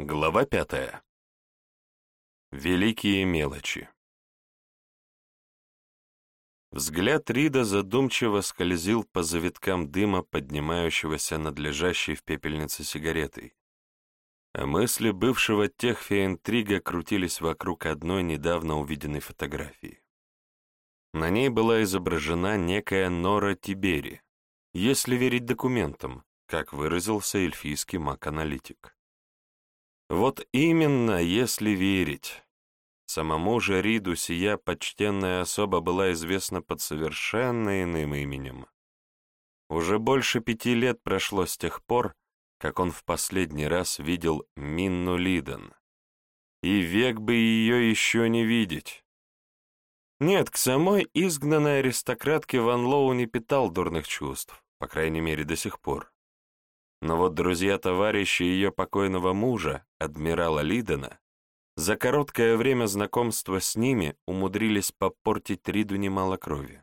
Глава пятая. Великие мелочи. Взгляд Рида задумчиво скользил по завиткам дыма, поднимающегося над лежащей в пепельнице сигаретой. А мысли бывшего техфеинтрига крутились вокруг одной недавно увиденной фотографии. На ней была изображена некая Нора Тибери, если верить документам, как выразился эльфийский маг-аналитик. Вот именно, если верить. Самому же Риду сия почтенная особа была известна под совершенно иным именем. Уже больше пяти лет прошло с тех пор, как он в последний раз видел Минну Лиден. И век бы ее еще не видеть. Нет, к самой изгнанной аристократке Ван Лоу не питал дурных чувств, по крайней мере, до сих пор. Но вот друзья-товарищи ее покойного мужа, адмирала Лидена, за короткое время знакомства с ними умудрились попортить Риду немало крови.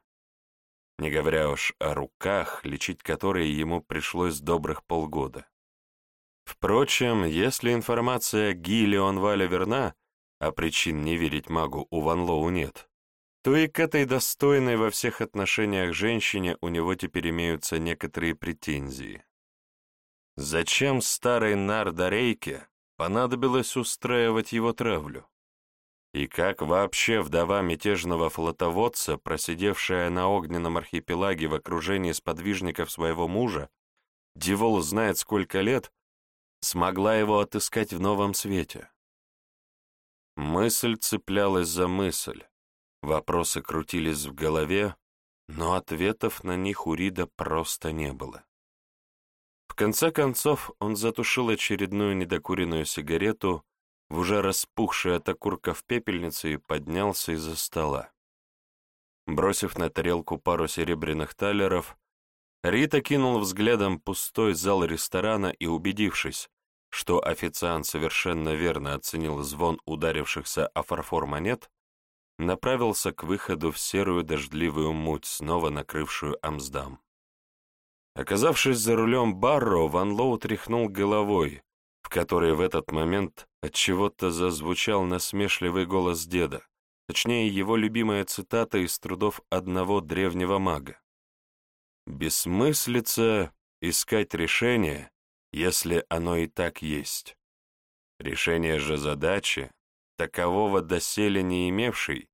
Не говоря уж о руках, лечить которые ему пришлось добрых полгода. Впрочем, если информация Гиллион Валя верна, а причин не верить магу у Ван Лоу нет, то и к этой достойной во всех отношениях женщине у него теперь имеются некоторые претензии. Зачем старой Нардарейке понадобилось устраивать его травлю? И как вообще вдова мятежного флотоводца, просидевшая на огненном архипелаге в окружении сподвижников своего мужа, Дивол знает сколько лет, смогла его отыскать в новом свете? Мысль цеплялась за мысль, вопросы крутились в голове, но ответов на них у Рида просто не было. В конце концов он затушил очередную недокуренную сигарету в уже распухшей от в пепельнице и поднялся из-за стола. Бросив на тарелку пару серебряных талеров, Рита кинул взглядом пустой зал ресторана и, убедившись, что официант совершенно верно оценил звон ударившихся о фарфор монет, направился к выходу в серую дождливую муть, снова накрывшую Амсдам. Оказавшись за рулем Барро, Ван Лоу тряхнул головой, в которой в этот момент от чего то зазвучал насмешливый голос деда, точнее его любимая цитата из трудов одного древнего мага. «Бессмыслица искать решение, если оно и так есть. Решение же задачи, такового доселе не имевшей,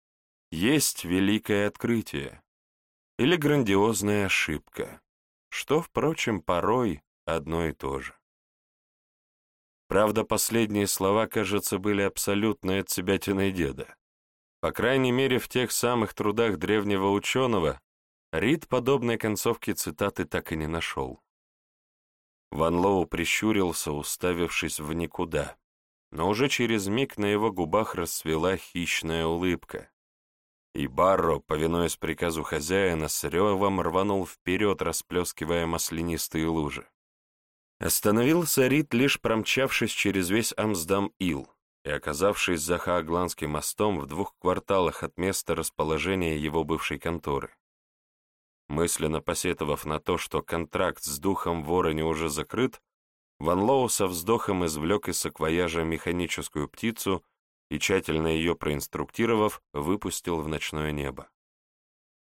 есть великое открытие или грандиозная ошибка что, впрочем, порой одно и то же. Правда, последние слова, кажется, были абсолютно отсебятиной деда. По крайней мере, в тех самых трудах древнего ученого Рид подобной концовки цитаты так и не нашел. Ван Лоу прищурился, уставившись в никуда, но уже через миг на его губах расцвела хищная улыбка, и Барро, повинуясь приказу хозяина, с ревом рванул вперед, расплескивая маслянистые лужи. Остановился Рид, лишь промчавшись через весь Амсдам-Ил и оказавшись за Хаагландским мостом в двух кварталах от места расположения его бывшей конторы. Мысленно посетовав на то, что контракт с духом вороне уже закрыт, Ван Лоу со вздохом извлек из саквояжа механическую птицу и, тщательно ее проинструктировав, выпустил в ночное небо.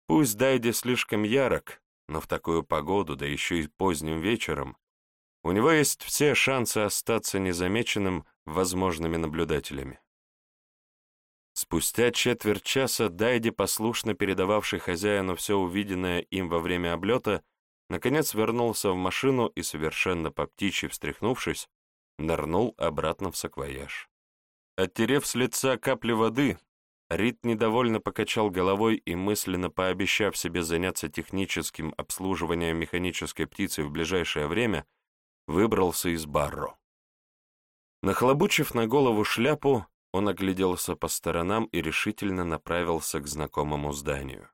Пусть Дайди слишком ярок, но в такую погоду, да еще и поздним вечером, у него есть все шансы остаться незамеченным возможными наблюдателями. Спустя четверть часа Дайди, послушно передававший хозяину все увиденное им во время облета, наконец вернулся в машину и, совершенно по птичьи встряхнувшись, нырнул обратно в саквояж. Оттерев с лица капли воды, Рид недовольно покачал головой и, мысленно пообещав себе заняться техническим обслуживанием механической птицы в ближайшее время, выбрался из барро. Нахлобучив на голову шляпу, он огляделся по сторонам и решительно направился к знакомому зданию.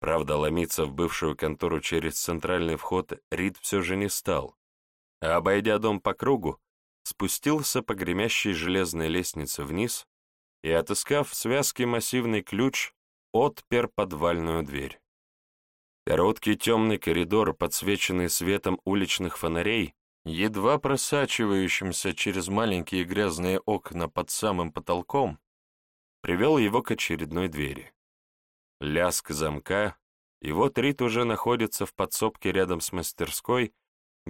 Правда, ломиться в бывшую контору через центральный вход Рид все же не стал, а, обойдя дом по кругу, спустился по гремящей железной лестнице вниз и, отыскав в связке массивный ключ, отпер подвальную дверь. Короткий темный коридор, подсвеченный светом уличных фонарей, едва просачивающимся через маленькие грязные окна под самым потолком, привел его к очередной двери. Лязг замка, и вот Рит уже находится в подсобке рядом с мастерской,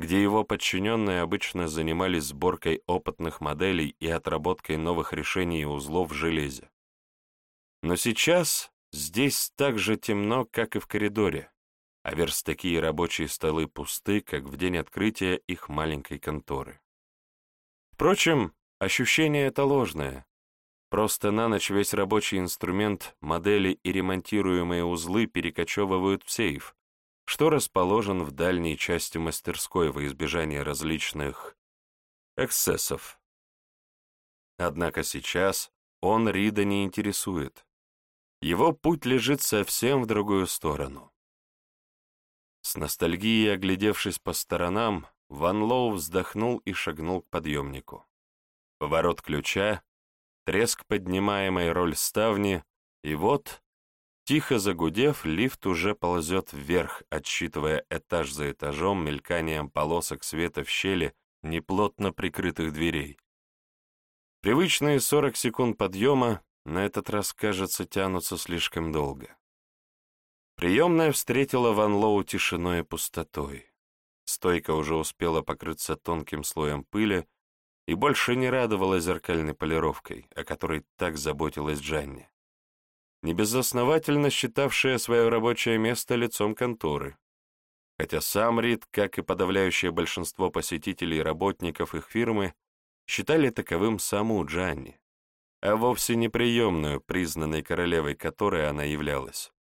где его подчиненные обычно занимались сборкой опытных моделей и отработкой новых решений и узлов в железе. Но сейчас здесь так же темно, как и в коридоре, а верстаки и рабочие столы пусты, как в день открытия их маленькой конторы. Впрочем, ощущение это ложное. Просто на ночь весь рабочий инструмент, модели и ремонтируемые узлы перекочевывают в сейф, что расположен в дальней части мастерской во избежание различных эксцессов. Однако сейчас он Рида не интересует. Его путь лежит совсем в другую сторону. С ностальгией оглядевшись по сторонам, Ван Лоу вздохнул и шагнул к подъемнику. Поворот ключа, треск поднимаемой роль ставни, и вот, тихо загудев, лифт уже ползет вверх, отсчитывая этаж за этажом мельканием полосок света в щели неплотно прикрытых дверей. Привычные 40 секунд подъема на этот раз, кажется, тянутся слишком долго. Приемная встретила Ван Лоу тишиной и пустотой. Стойка уже успела покрыться тонким слоем пыли и больше не радовала зеркальной полировкой, о которой так заботилась Джанни. Небезосновательно считавшая свое рабочее место лицом конторы. Хотя сам Рид, как и подавляющее большинство посетителей и работников их фирмы, считали таковым саму Джанни, а вовсе не приемную, признанной королевой которой она являлась.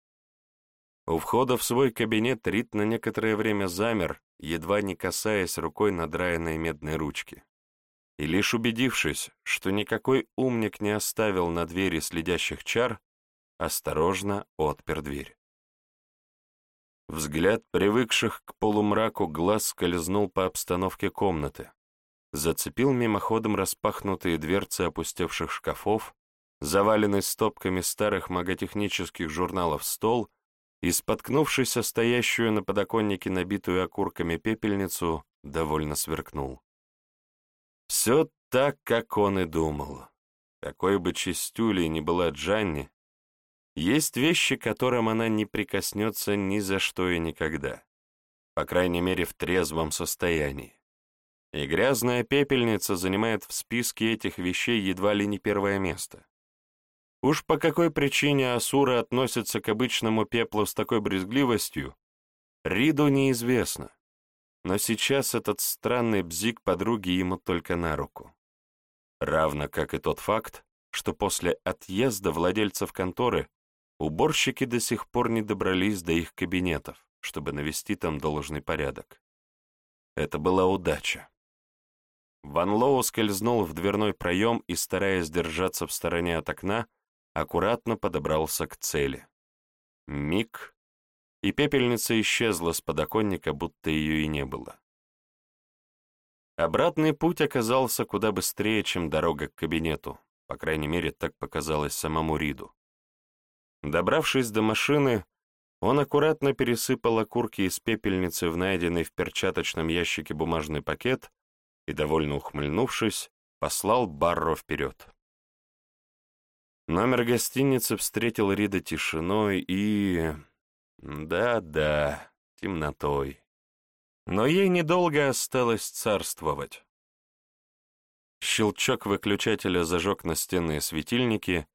У входа в свой кабинет Рит на некоторое время замер, едва не касаясь рукой надраенной медной ручки. И лишь убедившись, что никакой умник не оставил на двери следящих чар, осторожно отпер дверь. Взгляд привыкших к полумраку глаз скользнул по обстановке комнаты, зацепил мимоходом распахнутые дверцы опустевших шкафов, заваленный стопками старых маготехнических журналов стол и, споткнувшись о стоящую на подоконнике набитую окурками пепельницу, довольно сверкнул. Все так, как он и думал. Какой бы чистюлей ни была Джанни, есть вещи, к которым она не прикоснется ни за что и никогда, по крайней мере в трезвом состоянии. И грязная пепельница занимает в списке этих вещей едва ли не первое место. Уж по какой причине Асуры относятся к обычному пеплу с такой брезгливостью, Риду неизвестно. Но сейчас этот странный бзик подруги ему только на руку. Равно как и тот факт, что после отъезда владельцев конторы уборщики до сих пор не добрались до их кабинетов, чтобы навести там должный порядок. Это была удача. Ван Лоу скользнул в дверной проем и, стараясь держаться в стороне от окна, аккуратно подобрался к цели. Миг, и пепельница исчезла с подоконника, будто ее и не было. Обратный путь оказался куда быстрее, чем дорога к кабинету, по крайней мере, так показалось самому Риду. Добравшись до машины, он аккуратно пересыпал окурки из пепельницы в найденный в перчаточном ящике бумажный пакет и, довольно ухмыльнувшись, послал Барро вперед. Номер гостиницы встретил Рида тишиной и... Да-да, темнотой. Но ей недолго осталось царствовать. Щелчок выключателя зажег настенные светильники,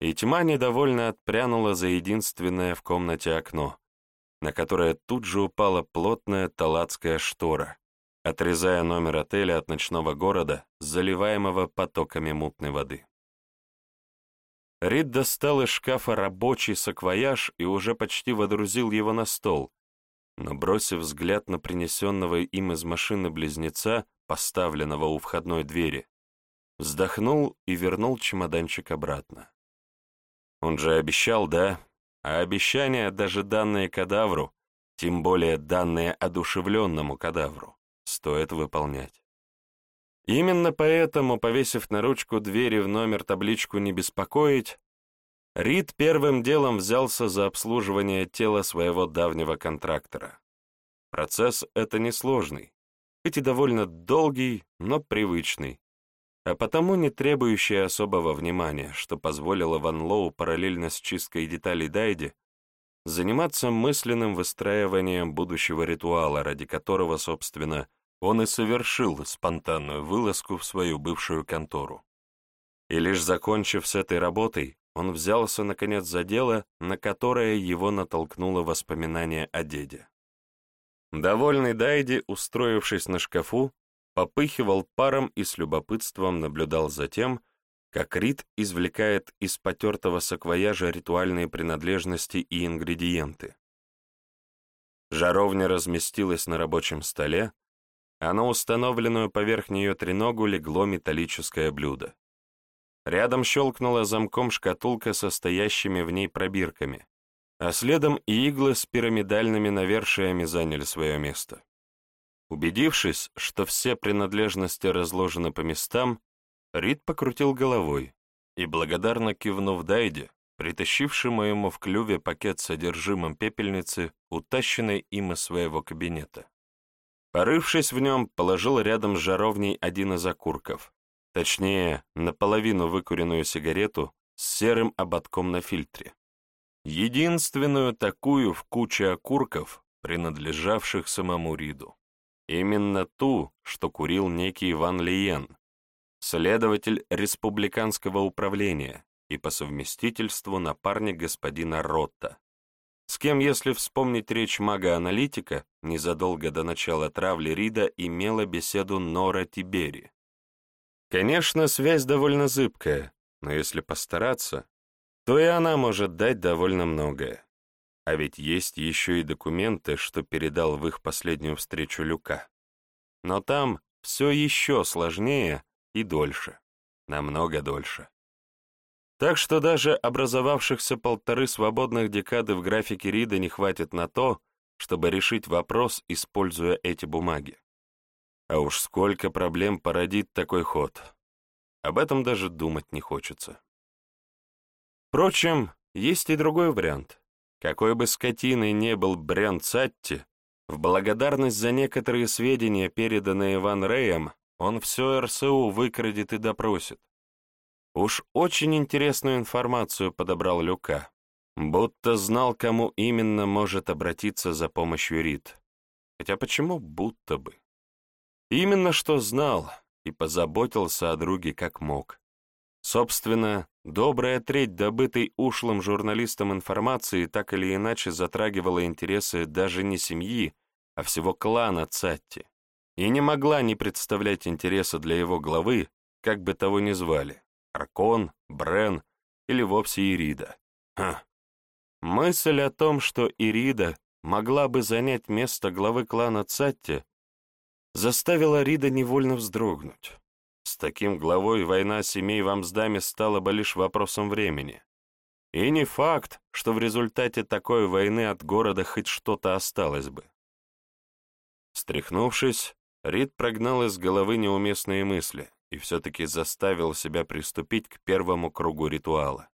и тьма недовольно отпрянула за единственное в комнате окно, на которое тут же упала плотная талацкая штора, отрезая номер отеля от ночного города, заливаемого потоками мутной воды. Рид достал из шкафа рабочий саквояж и уже почти водрузил его на стол, но, бросив взгляд на принесенного им из машины близнеца, поставленного у входной двери, вздохнул и вернул чемоданчик обратно. Он же обещал, да? А обещания, даже данные кадавру, тем более данные одушевленному кадавру, стоит выполнять. Именно поэтому, повесив на ручку двери в номер табличку «Не беспокоить», Рид первым делом взялся за обслуживание тела своего давнего контрактора. Процесс это несложный. хоть и довольно долгий, но привычный, а потому не требующий особого внимания, что позволило Ван Лоу параллельно с чисткой деталей Дайди заниматься мысленным выстраиванием будущего ритуала, ради которого, собственно, он и совершил спонтанную вылазку в свою бывшую контору. И лишь закончив с этой работой, он взялся, наконец, за дело, на которое его натолкнуло воспоминание о деде. Довольный Дайди, устроившись на шкафу, попыхивал паром и с любопытством наблюдал за тем, как Рид извлекает из потертого саквояжа ритуальные принадлежности и ингредиенты. Жаровня разместилась на рабочем столе, а на установленную поверх нее треногу легло металлическое блюдо. Рядом щелкнула замком шкатулка со стоящими в ней пробирками, а следом и иглы с пирамидальными навершиями заняли свое место. Убедившись, что все принадлежности разложены по местам, Рид покрутил головой и, благодарно кивнув Дайде, притащившему ему в клюве пакет с содержимым пепельницы, утащенной им из своего кабинета. Порывшись в нем, положил рядом с жаровней один из окурков, точнее, наполовину выкуренную сигарету с серым ободком на фильтре. Единственную такую в куче окурков, принадлежавших самому Риду. Именно ту, что курил некий Иван Лиен, следователь республиканского управления и по совместительству напарник господина Ротта, с кем, если вспомнить речь мага-аналитика, незадолго до начала травли Рида имела беседу Нора Тибери. Конечно, связь довольно зыбкая, но если постараться, то и она может дать довольно многое. А ведь есть еще и документы, что передал в их последнюю встречу Люка. Но там все еще сложнее и дольше, намного дольше. Так что даже образовавшихся полторы свободных декады в графике Рида не хватит на то, чтобы решить вопрос, используя эти бумаги. А уж сколько проблем породит такой ход. Об этом даже думать не хочется. Впрочем, есть и другой вариант. Какой бы скотиной не был Брен Цатти, в благодарность за некоторые сведения, переданные Ван Рэем, он все РСУ выкрадет и допросит. Уж очень интересную информацию подобрал Люка, будто знал, кому именно может обратиться за помощью Рид. Хотя почему будто бы? Именно что знал и позаботился о друге как мог. Собственно, добрая треть добытой ушлым журналистом информации так или иначе затрагивала интересы даже не семьи, а всего клана Цатти, и не могла не представлять интереса для его главы, как бы того ни звали, Аркон, Брен или вовсе Ирида. Ха. Мысль о том, что Ирида могла бы занять место главы клана Цатти, заставила Рида невольно вздрогнуть. Таким главой война семей в Амсдаме стала бы лишь вопросом времени. И не факт, что в результате такой войны от города хоть что-то осталось бы. Стряхнувшись, Рид прогнал из головы неуместные мысли и все-таки заставил себя приступить к первому кругу ритуала.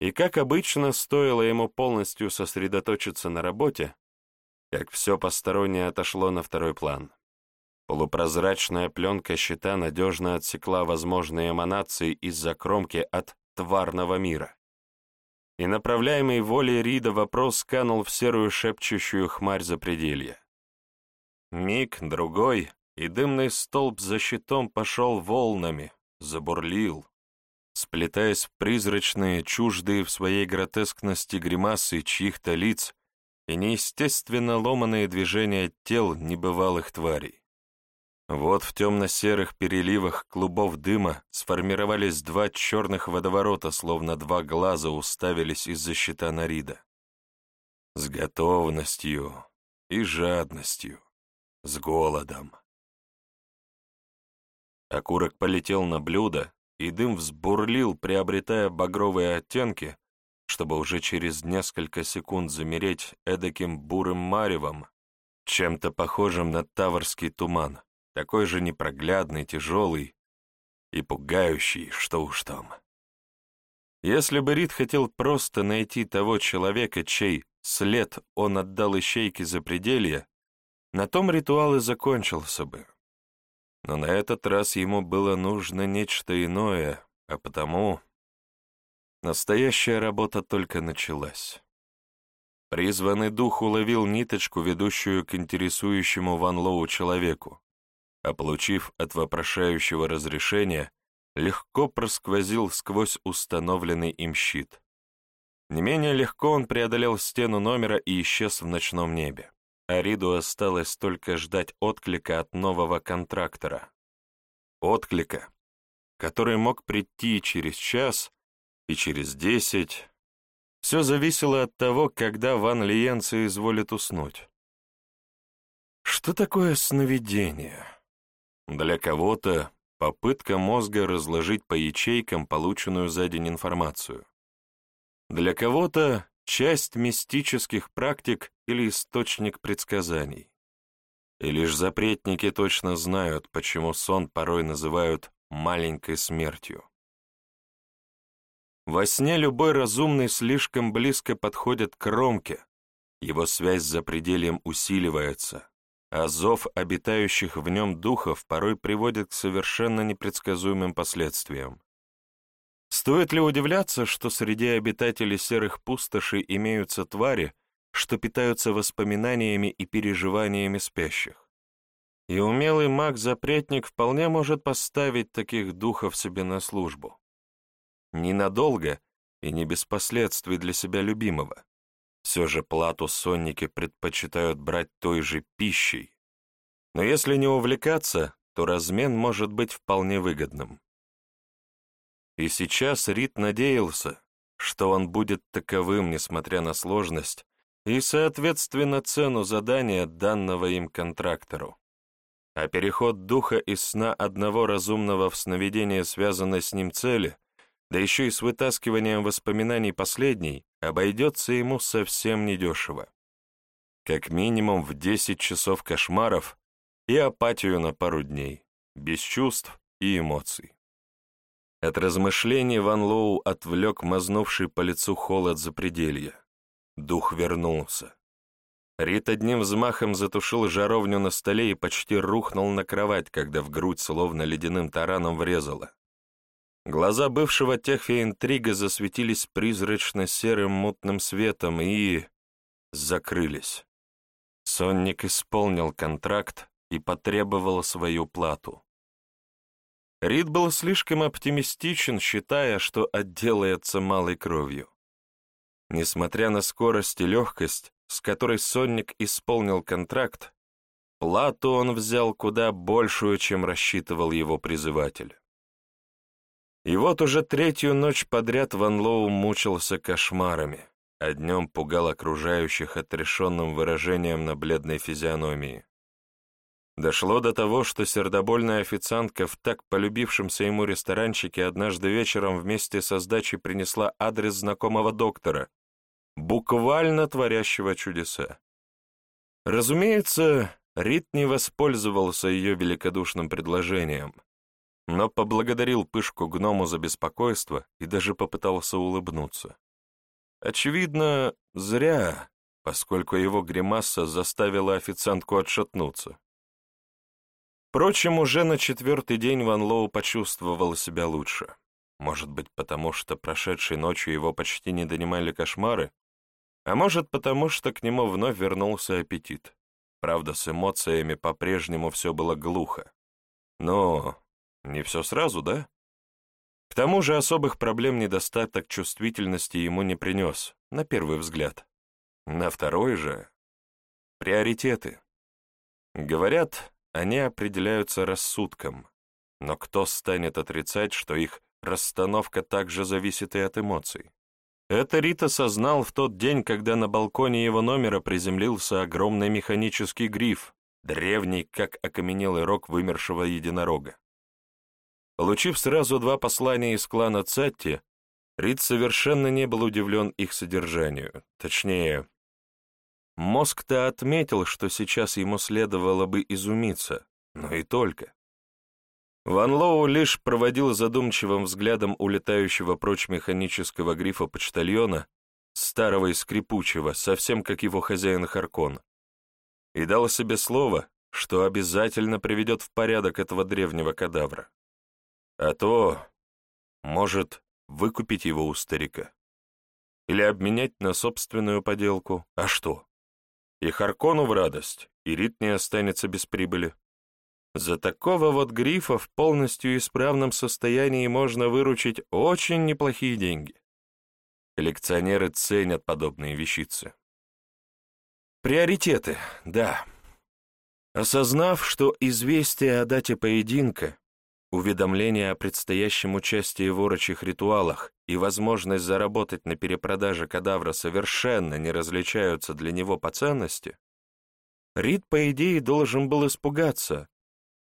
И, как обычно, стоило ему полностью сосредоточиться на работе, как все постороннее отошло на второй план. Полупрозрачная пленка щита надежно отсекла возможные эманации из-за кромки от тварного мира. И направляемый волей Рида вопрос сканул в серую шепчущую хмарь запределья. Миг, другой, и дымный столб за щитом пошел волнами, забурлил, сплетаясь в призрачные, чуждые в своей гротескности гримасы чьих-то лиц и неестественно ломаные движения тел небывалых тварей. Вот в темно-серых переливах клубов дыма сформировались два черных водоворота, словно два глаза уставились из-за щита Нарида. С готовностью и жадностью, с голодом. Окурок полетел на блюдо, и дым взбурлил, приобретая багровые оттенки, чтобы уже через несколько секунд замереть эдаким бурым маревом, чем-то похожим на таврский туман такой же непроглядный, тяжелый и пугающий, что уж там. Если бы Рид хотел просто найти того человека, чей след он отдал ищейке за пределье, на том ритуал и закончился бы. Но на этот раз ему было нужно нечто иное, а потому настоящая работа только началась. Призванный дух уловил ниточку, ведущую к интересующему Ван Лоу человеку, а получив от вопрошающего разрешения, легко просквозил сквозь установленный им щит. Не менее легко он преодолел стену номера и исчез в ночном небе. Ариду осталось только ждать отклика от нового контрактора. Отклика, который мог прийти через час, и через десять. Все зависело от того, когда Ван Лиенце изволит уснуть. Что такое сновидение? Для кого-то попытка мозга разложить по ячейкам полученную за день информацию. Для кого-то часть мистических практик или источник предсказаний. И лишь запретники точно знают, почему сон порой называют «маленькой смертью». Во сне любой разумный слишком близко подходит к кромке, его связь с запредельем усиливается, а зов обитающих в нем духов порой приводит к совершенно непредсказуемым последствиям. Стоит ли удивляться, что среди обитателей серых пустошей имеются твари, что питаются воспоминаниями и переживаниями спящих? И умелый маг-запретник вполне может поставить таких духов себе на службу. Ненадолго и не без последствий для себя любимого. Все же плату сонники предпочитают брать той же пищей. Но если не увлекаться, то размен может быть вполне выгодным. И сейчас Рид надеялся, что он будет таковым, несмотря на сложность, и, соответственно, цену задания, данного им контрактору. А переход духа из сна одного разумного в сновидение, связанной с ним цели, да еще и с вытаскиванием воспоминаний последней, обойдется ему совсем недешево. Как минимум в 10 часов кошмаров и апатию на пару дней, без чувств и эмоций. От размышлений Ван Лоу отвлек мазнувший по лицу холод запределья. Дух вернулся. Рит одним взмахом затушил жаровню на столе и почти рухнул на кровать, когда в грудь словно ледяным тараном врезало. Глаза бывшего техфи-интрига засветились призрачно-серым мутным светом и... закрылись. Сонник исполнил контракт и потребовал свою плату. Рид был слишком оптимистичен, считая, что отделается малой кровью. Несмотря на скорость и легкость, с которой Сонник исполнил контракт, плату он взял куда большую, чем рассчитывал его призыватель. И вот уже третью ночь подряд Ван Лоу мучился кошмарами, а днем пугал окружающих отрешенным выражением на бледной физиономии. Дошло до того, что сердобольная официантка в так полюбившемся ему ресторанчике однажды вечером вместе со сдачей принесла адрес знакомого доктора, буквально творящего чудеса. Разумеется, Рит не воспользовался ее великодушным предложением, но поблагодарил пышку гному за беспокойство и даже попытался улыбнуться. Очевидно, зря, поскольку его гримаса заставила официантку отшатнуться. Впрочем, уже на четвертый день Ван Лоу почувствовал себя лучше. Может быть, потому что прошедшей ночью его почти не донимали кошмары, а может, потому что к нему вновь вернулся аппетит. Правда, с эмоциями по-прежнему все было глухо. Но не все сразу, да? К тому же особых проблем недостаток чувствительности ему не принес, на первый взгляд. На второй же — приоритеты. Говорят, они определяются рассудком, но кто станет отрицать, что их расстановка также зависит и от эмоций? Это Рит осознал в тот день, когда на балконе его номера приземлился огромный механический гриф, древний, как окаменелый рог вымершего единорога. Получив сразу два послания из клана Цатти, Рид совершенно не был удивлен их содержанию. Точнее, мозг-то отметил, что сейчас ему следовало бы изумиться, но и только. Ван Лоу лишь проводил задумчивым взглядом улетающего прочь механического грифа почтальона, старого и скрипучего, совсем как его хозяин Харкон. и дал себе слово, что обязательно приведет в порядок этого древнего кадавра. А то, может, выкупить его у старика. Или обменять на собственную поделку. А что? И Харкону в радость, и Рит не останется без прибыли. За такого вот грифа в полностью исправном состоянии можно выручить очень неплохие деньги. Коллекционеры ценят подобные вещицы. Приоритеты, да. Осознав, что известие о дате поединка, уведомление о предстоящем участии в орочих ритуалах и возможность заработать на перепродаже кадавра совершенно не различаются для него по ценности, Рид, по идее, должен был испугаться,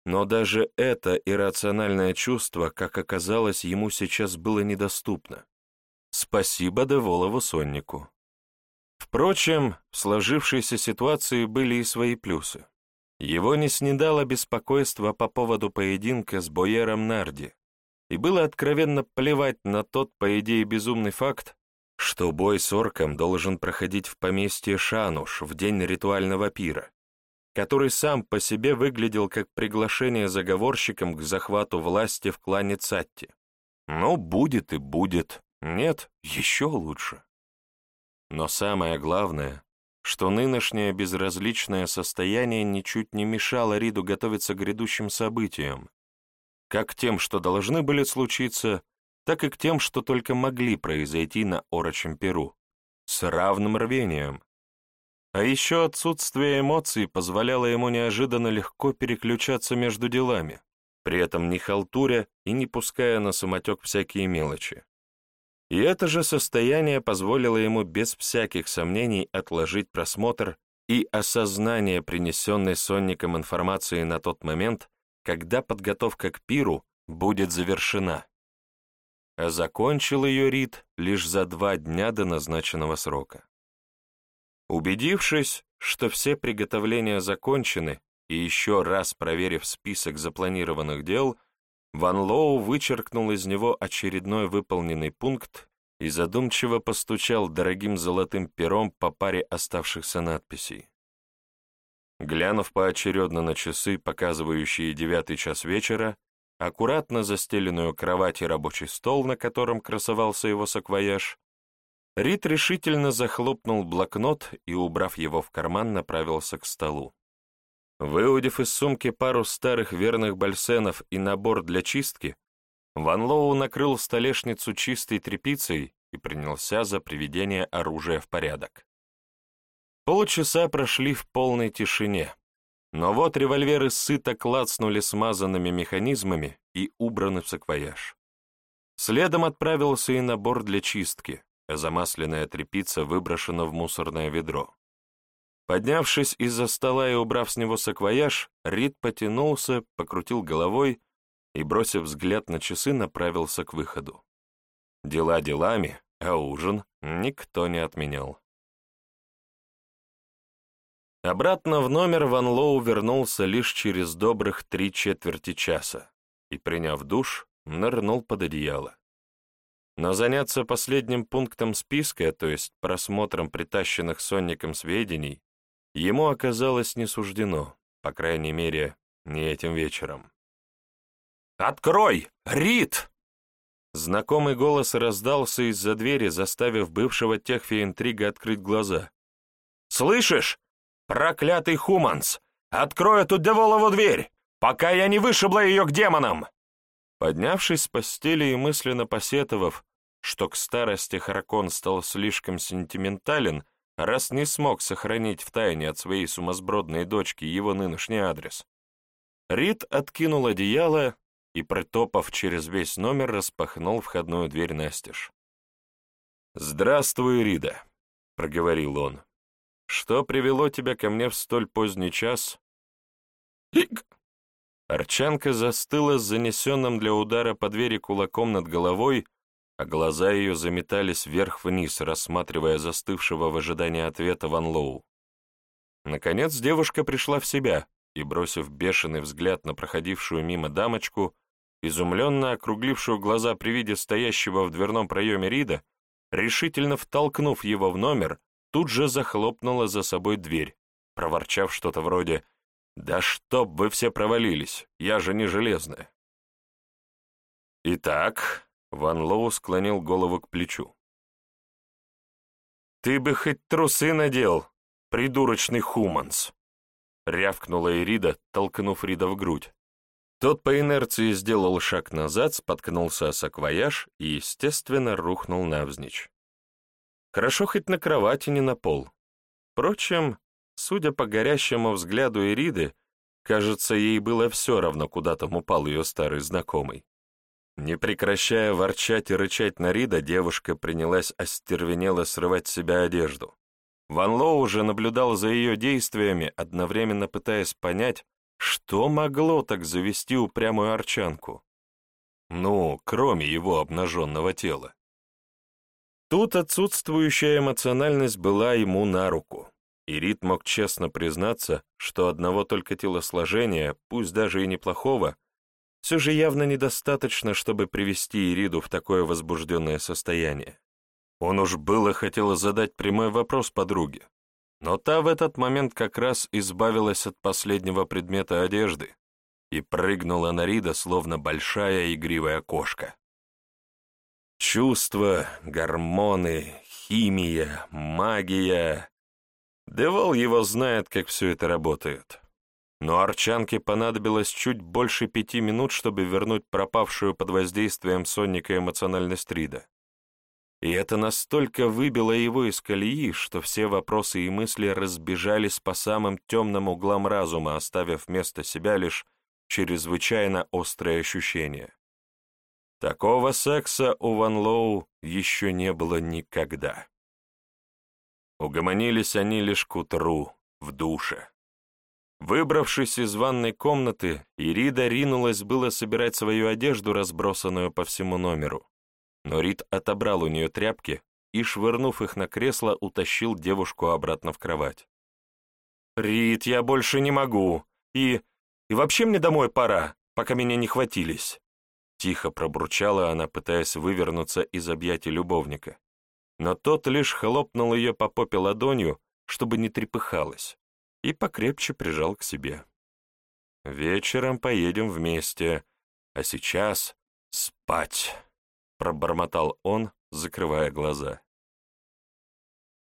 но даже это иррациональное чувство, как оказалось, ему сейчас было недоступно. Спасибо Деволову соннику. Впрочем, в сложившейся ситуации были и свои плюсы. Его не снедало беспокойство по поводу поединка с Боером Нарди, и было откровенно плевать на тот, по идее, безумный факт, что бой с орком должен проходить в поместье Шануш в день ритуального пира, который сам по себе выглядел как приглашение заговорщикам к захвату власти в клане Цатти. Ну, будет и будет, нет, еще лучше. Но самое главное, что нынешнее безразличное состояние ничуть не мешало Риду готовиться к грядущим событиям, как к тем, что должны были случиться, так и к тем, что только могли произойти на Орочем Перу, с равным рвением. А еще отсутствие эмоций позволяло ему неожиданно легко переключаться между делами, при этом не халтуря и не пуская на самотек всякие мелочи. И это же состояние позволило ему без всяких сомнений отложить просмотр и осознание принесенной сонником информации на тот момент, когда подготовка к пиру будет завершена. А закончил ее Рид лишь за два дня до назначенного срока. Убедившись, что все приготовления закончены, и еще раз проверив список запланированных дел, Ван Лоу вычеркнул из него очередной выполненный пункт и задумчиво постучал дорогим золотым пером по паре оставшихся надписей. Глянув поочередно на часы, показывающие девятый час вечера, аккуратно застеленную кровать и рабочий стол, на котором красовался его саквояж, Рид решительно захлопнул блокнот и, убрав его в карман, направился к столу. Выудив из сумки пару старых верных бальсенов и набор для чистки, Ван Лоу накрыл столешницу чистой тряпицей и принялся за приведение оружия в порядок. Полчаса прошли в полной тишине, но вот револьверы сыто клацнули смазанными механизмами и убраны в саквояж. Следом отправился и набор для чистки, а замасленная тряпица выброшена в мусорное ведро. Поднявшись из-за стола и убрав с него саквояж, Рид потянулся, покрутил головой и, бросив взгляд на часы, направился к выходу. Дела делами, а ужин никто не отменял. Обратно в номер Ван Лоу вернулся лишь через добрых три четверти часа и, приняв душ, нырнул под одеяло. Но заняться последним пунктом списка, то есть просмотром притащенных сонником сведений, ему оказалось не суждено, по крайней мере, не этим вечером. «Открой! Рит!» Знакомый голос раздался из-за двери, заставив бывшего техфи-интрига открыть глаза. «Слышишь? Проклятый Хуманс! Открой эту Деволову дверь, пока я не вышибла ее к демонам!» Поднявшись с постели и мысленно посетовав, что к старости Харкон стал слишком сентиментален, раз не смог сохранить в тайне от своей сумасбродной дочки его нынешний адрес. Рид откинул одеяло и, притопав через весь номер, распахнул входную дверь настежь. «Здравствуй, Рида», — проговорил он. «Что привело тебя ко мне в столь поздний час?» «Ик!» Арчанка застыла с занесенным для удара по двери кулаком над головой, а глаза ее заметались вверх-вниз, рассматривая застывшего в ожидании ответа Ван Лоу. Наконец девушка пришла в себя и, бросив бешеный взгляд на проходившую мимо дамочку, изумленно округлившую глаза при виде стоящего в дверном проеме Рида, решительно втолкнув его в номер, тут же захлопнула за собой дверь, проворчав что-то вроде «Да чтоб вы все провалились, я же не железная». «Итак», — Ван Лоу склонил голову к плечу. «Ты бы хоть трусы надел, придурочный хуманс!» — рявкнула Ирида, толкнув Рида в грудь. Тот по инерции сделал шаг назад, споткнулся о саквояж и, естественно, рухнул навзничь. Хорошо хоть на кровати, не на пол. Впрочем, судя по горящему взгляду Ириды, кажется, ей было все равно, куда там упал ее старый знакомый. Не прекращая ворчать и рычать на Рида, девушка принялась остервенело срывать с себя одежду. Ван Лоу уже наблюдал за ее действиями, одновременно пытаясь понять, что могло так завести упрямую арчанку. Ну, кроме его обнаженного тела. Тут отсутствующая эмоциональность была ему на руку, и Рит мог честно признаться, что одного только телосложения, пусть даже и неплохого, все же явно недостаточно, чтобы привести Ириду в такое возбужденное состояние. Он уж было хотел задать прямой вопрос подруге, но та в этот момент как раз избавилась от последнего предмета одежды и прыгнула на Рида, словно большая игривая кошка. Чувства, гормоны, химия, магия. Девол его знает, как все это работает. Но Арчанке понадобилось чуть больше пяти минут, чтобы вернуть пропавшую под воздействием сонника эмоциональность Рида. И это настолько выбило его из колеи, что все вопросы и мысли разбежались по самым темным углам разума, оставив вместо себя лишь чрезвычайно острые ощущения. Такого секса у Ван Лоу еще не было никогда. Угомонились они лишь к утру, в душе. Выбравшись из ванной комнаты, Ирида ринулась было собирать свою одежду, разбросанную по всему номеру. Но Рид отобрал у нее тряпки и, швырнув их на кресло, утащил девушку обратно в кровать. «Рид, я больше не могу. И... и вообще мне домой пора, пока меня не хватились». Тихо пробурчала она, пытаясь вывернуться из объятий любовника. Но тот лишь хлопнул ее по попе ладонью, чтобы не трепыхалась, и покрепче прижал к себе. «Вечером поедем вместе, а сейчас спать», — пробормотал он, закрывая глаза.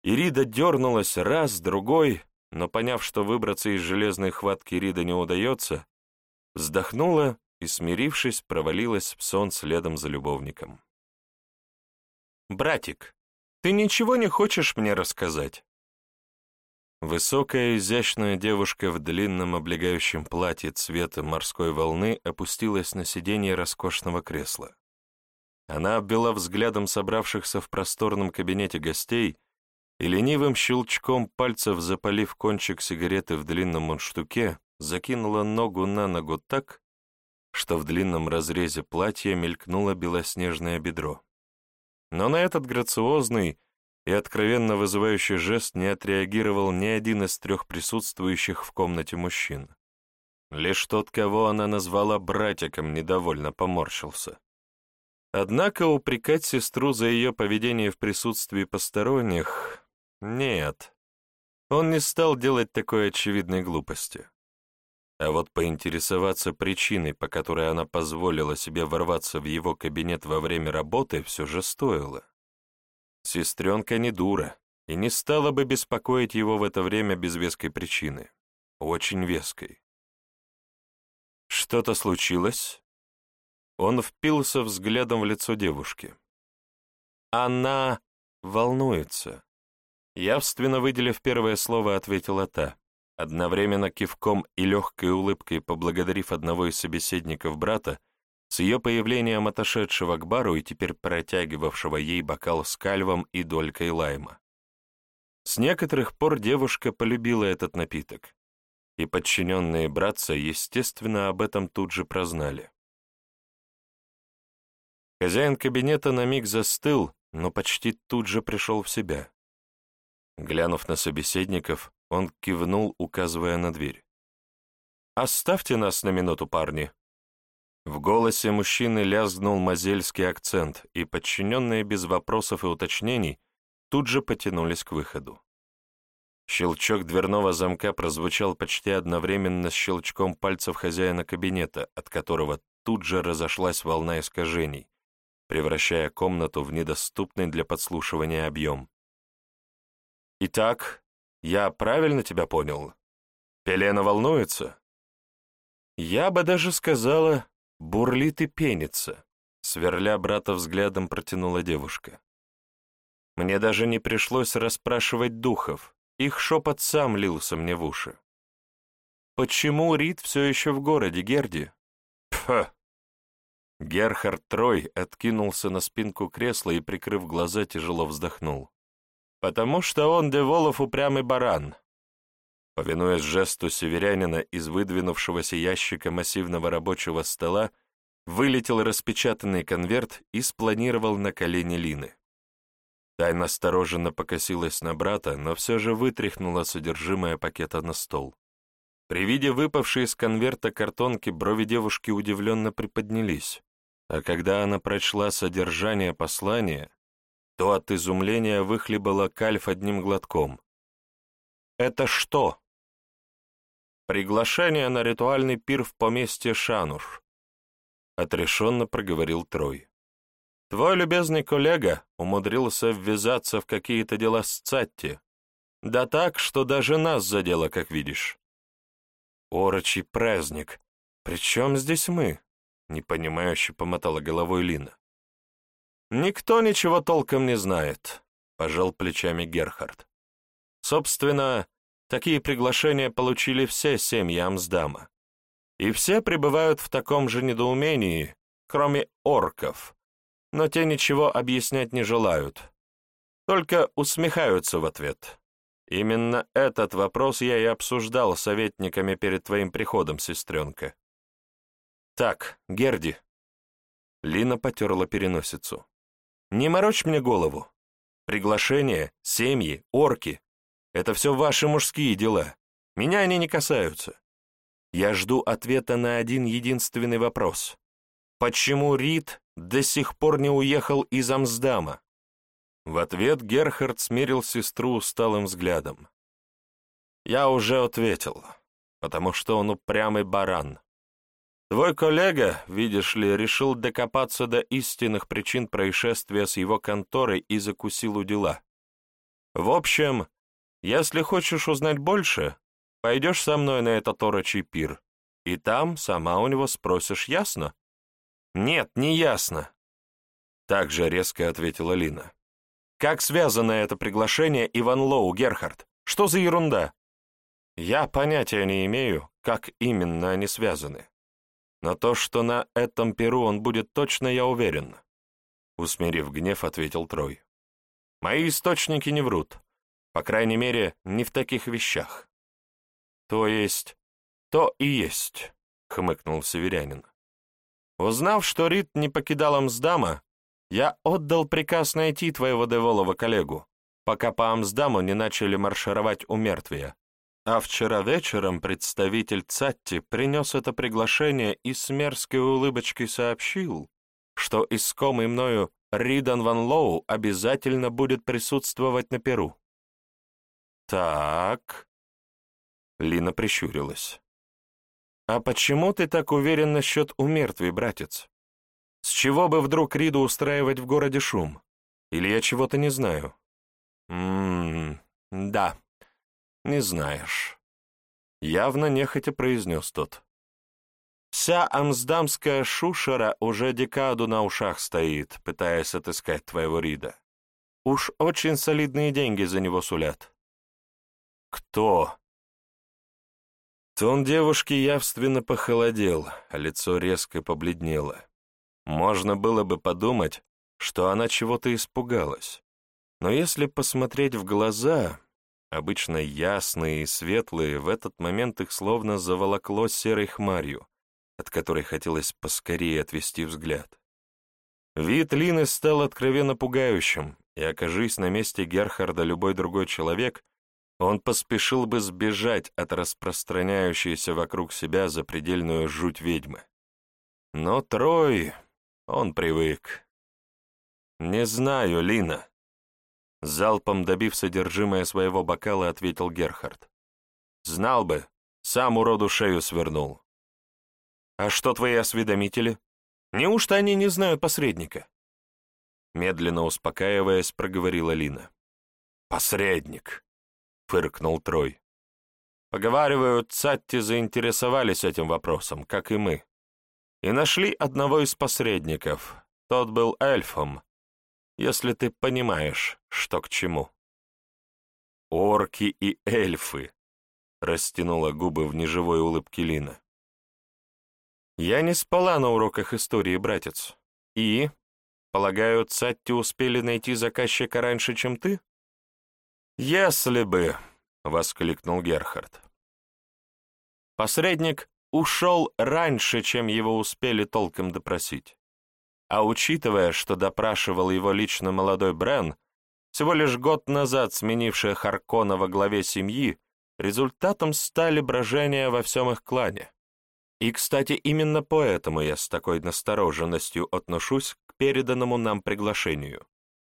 Ирида дернулась раз, другой, но, поняв, что выбраться из железной хватки Рида не удается, вздохнула и, смирившись, провалилась в сон следом за любовником. «Братик, ты ничего не хочешь мне рассказать?» Высокая изящная девушка в длинном облегающем платье цвета морской волны опустилась на сиденье роскошного кресла. Она обвела взглядом собравшихся в просторном кабинете гостей и ленивым щелчком пальцев, запалив кончик сигареты в длинном мундштуке, закинула ногу на ногу так, что в длинном разрезе платья мелькнуло белоснежное бедро. Но на этот грациозный и откровенно вызывающий жест не отреагировал ни один из трех присутствующих в комнате мужчин. Лишь тот, кого она назвала братиком, недовольно поморщился. Однако упрекать сестру за ее поведение в присутствии посторонних — нет. Он не стал делать такой очевидной глупости. А вот поинтересоваться причиной, по которой она позволила себе ворваться в его кабинет во время работы, все же стоило. Сестренка не дура и не стала бы беспокоить его в это время без веской причины. Очень веской. Что-то случилось? Он впился взглядом в лицо девушки. Она волнуется. Явственно выделив первое слово, ответила та. Одновременно кивком и легкой улыбкой поблагодарив одного из собеседников брата, с ее появлением отошедшего к бару и теперь протягивавшего ей бокал с кальвом и долькой лайма. С некоторых пор девушка полюбила этот напиток, и подчиненные братца, естественно, об этом тут же прознали. Хозяин кабинета на миг застыл, но почти тут же пришел в себя. Глянув на собеседников, он кивнул, указывая на дверь. «Оставьте нас на минуту, парни». В голосе мужчины лязгнул мазельский акцент, и подчиненные без вопросов и уточнений тут же потянулись к выходу. Щелчок дверного замка прозвучал почти одновременно с щелчком пальцев хозяина кабинета, от которого тут же разошлась волна искажений, превращая комнату в недоступный для подслушивания объем. «Итак, я правильно тебя понял? Пелена волнуется?» «Я бы даже сказала, бурлит и пенится», — сверля брата взглядом протянула девушка. «Мне даже не пришлось расспрашивать духов, их шепот сам лился мне в уши. «Почему Рид все еще в городе, Герди?» «Пф!» Герхард Трой откинулся на спинку кресла и, прикрыв глаза, тяжело вздохнул. «Потому что он Деволов упрямый баран». Повинуясь жесту северянина из выдвинувшегося ящика массивного рабочего стола, вылетел распечатанный конверт и спланировал на колени Лины. Тай настороженно покосилась на брата, но все же вытряхнула содержимое пакета на стол. При виде выпавшей из конверта картонки брови девушки удивленно приподнялись, а когда она прочла содержание послания, то от изумления выхлебала кальф одним глотком. «Это что?» «Приглашение на ритуальный пир в поместье Шануш», — отрешенно проговорил Трой. Твой любезный коллега умудрился ввязаться в какие-то дела с Цатти. Да так, что даже нас задело, как видишь. Орочий праздник. Причем здесь мы? Непонимающе помотала головой Лина. Никто ничего толком не знает, пожал плечами Герхард. Собственно, такие приглашения получили все семьи Амсдама. И все пребывают в таком же недоумении, кроме орков, но те ничего объяснять не желают, только усмехаются в ответ. Именно этот вопрос я и обсуждал с советниками перед твоим приходом, сестренка. Так, Герди. Лина потерла переносицу. Не морочь мне голову. Приглашения, семьи, орки — это все ваши мужские дела. Меня они не касаются. Я жду ответа на один единственный вопрос. Почему Рид до сих пор не уехал из Амсдама? В ответ Герхард смерил сестру усталым взглядом. Я уже ответил, потому что он упрямый баран. Твой коллега, видишь ли, решил докопаться до истинных причин происшествия с его конторой и закусил у дела. В общем, если хочешь узнать больше, пойдешь со мной на этот орочий пир, и там сама у него спросишь, ясно? «Нет, не ясно», — Так же резко ответила Лина. «Как связано это приглашение Иван Лоу, Герхард? Что за ерунда?» «Я понятия не имею, как именно они связаны. Но то, что на этом перу он будет точно, я уверен», — усмирив гнев, ответил Трой. «Мои источники не врут. По крайней мере, не в таких вещах». «То есть, то и есть», — хмыкнул северянин. Узнав, что Рид не покидал Амсдама, я отдал приказ найти твоего Деволова коллегу, пока по Амсдаму не начали маршировать у мертвия. А вчера вечером представитель Цатти принес это приглашение и с мерзкой улыбочкой сообщил, что искомый мною Ридан Ван Лоу обязательно будет присутствовать на Перу. «Так...» Лина прищурилась. «А почему ты так уверен насчет умертвий, братец? С чего бы вдруг Риду устраивать в городе шум? Или я чего-то не знаю?» «Ммм, да, не знаешь». Явно нехотя произнес тот. «Вся амсдамская шушера уже декаду на ушах стоит, пытаясь отыскать твоего Рида. Уж очень солидные деньги за него сулят». «Кто?» Тон девушки явственно похолодел, а лицо резко побледнело. Можно было бы подумать, что она чего-то испугалась. Но если посмотреть в глаза, обычно ясные и светлые, в этот момент их словно заволокло серой хмарью, от которой хотелось поскорее отвести взгляд. Вид Лины стал откровенно пугающим, и, окажись на месте Герхарда любой другой человек — он поспешил бы сбежать от распространяющейся вокруг себя запредельную жуть ведьмы. Но Трой, он привык. «Не знаю, Лина». Залпом добив содержимое своего бокала, ответил Герхард. «Знал бы, сам уроду шею свернул». «А что твои осведомители? Неужто они не знают посредника?» Медленно успокаиваясь, проговорила Лина. «Посредник!» — фыркнул Трой. Поговаривают, Цатти заинтересовались этим вопросом, как и мы. И нашли одного из посредников. Тот был эльфом, если ты понимаешь, что к чему. «Орки и эльфы», — растянула губы в неживой улыбке Лина. «Я не спала на уроках истории, братец. И, полагаю, Цатти успели найти заказчика раньше, чем ты?» «Если бы», — воскликнул Герхард. Посредник ушел раньше, чем его успели толком допросить. А учитывая, что допрашивал его лично молодой Брен, всего лишь год назад сменивший Харкона во главе семьи, результатом стали брожения во всем их клане. И, кстати, именно поэтому я с такой настороженностью отношусь к переданному нам приглашению.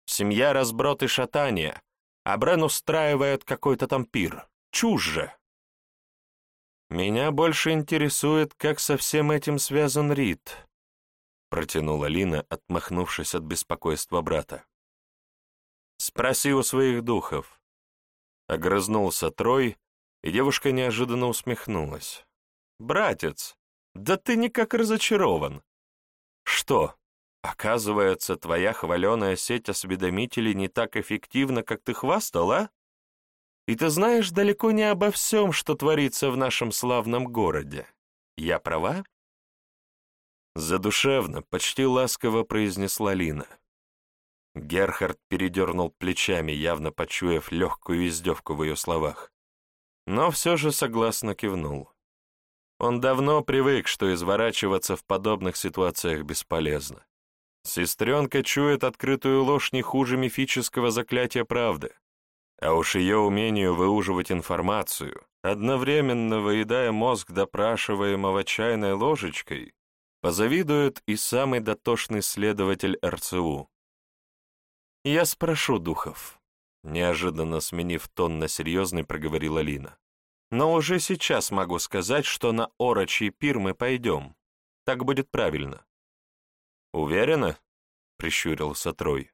Семья разброд и шатания, а Брен устраивает какой-то там пир. Чушь же! Меня больше интересует, как со всем этим связан Рид, протянула Лина, отмахнувшись от беспокойства брата. «Спроси у своих духов». Огрызнулся Трой, и девушка неожиданно усмехнулась. «Братец, да ты никак разочарован. Что, оказывается, твоя хваленая сеть осведомителей не так эффективна, как ты хвастал, а? И ты знаешь далеко не обо всем, что творится в нашем славном городе. Я права?» Задушевно, почти ласково произнесла Лина. Герхард передернул плечами, явно почуяв легкую издевку в ее словах. Но все же согласно кивнул. Он давно привык, что изворачиваться в подобных ситуациях бесполезно. Сестренка чует открытую ложь не хуже мифического заклятия правды. А уж ее умению выуживать информацию, одновременно выедая мозг допрашиваемого чайной ложечкой, Позавидует и самый дотошный следователь РЦУ. «Я спрошу духов», — неожиданно сменив тон на серьезный, проговорила Лина. «Но уже сейчас могу сказать, что на орочий пир мы пойдем. Так будет правильно». «Уверена?» — прищурился Трой.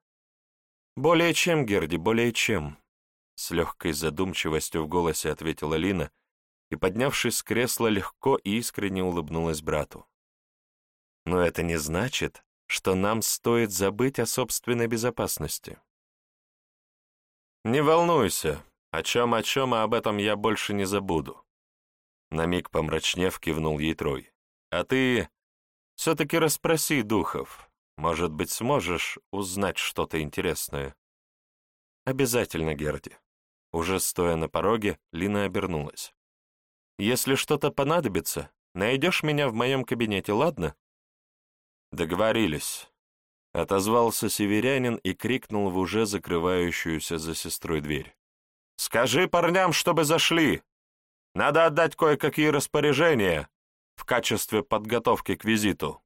«Более чем, Герди, более чем», — с легкой задумчивостью в голосе ответила Лина и, поднявшись с кресла, легко и искренне улыбнулась брату. Но это не значит, что нам стоит забыть о собственной безопасности. Не волнуйся, о чем о чем, а об этом я больше не забуду. На миг помрачнев кивнул ей Трой. А ты все-таки расспроси духов. Может быть, сможешь узнать что-то интересное. Обязательно, Герди. Уже стоя на пороге, Лина обернулась. Если что-то понадобится, найдешь меня в моем кабинете, ладно? «Договорились», — отозвался северянин и крикнул в уже закрывающуюся за сестрой дверь. «Скажи парням, чтобы зашли! Надо отдать кое-какие распоряжения в качестве подготовки к визиту».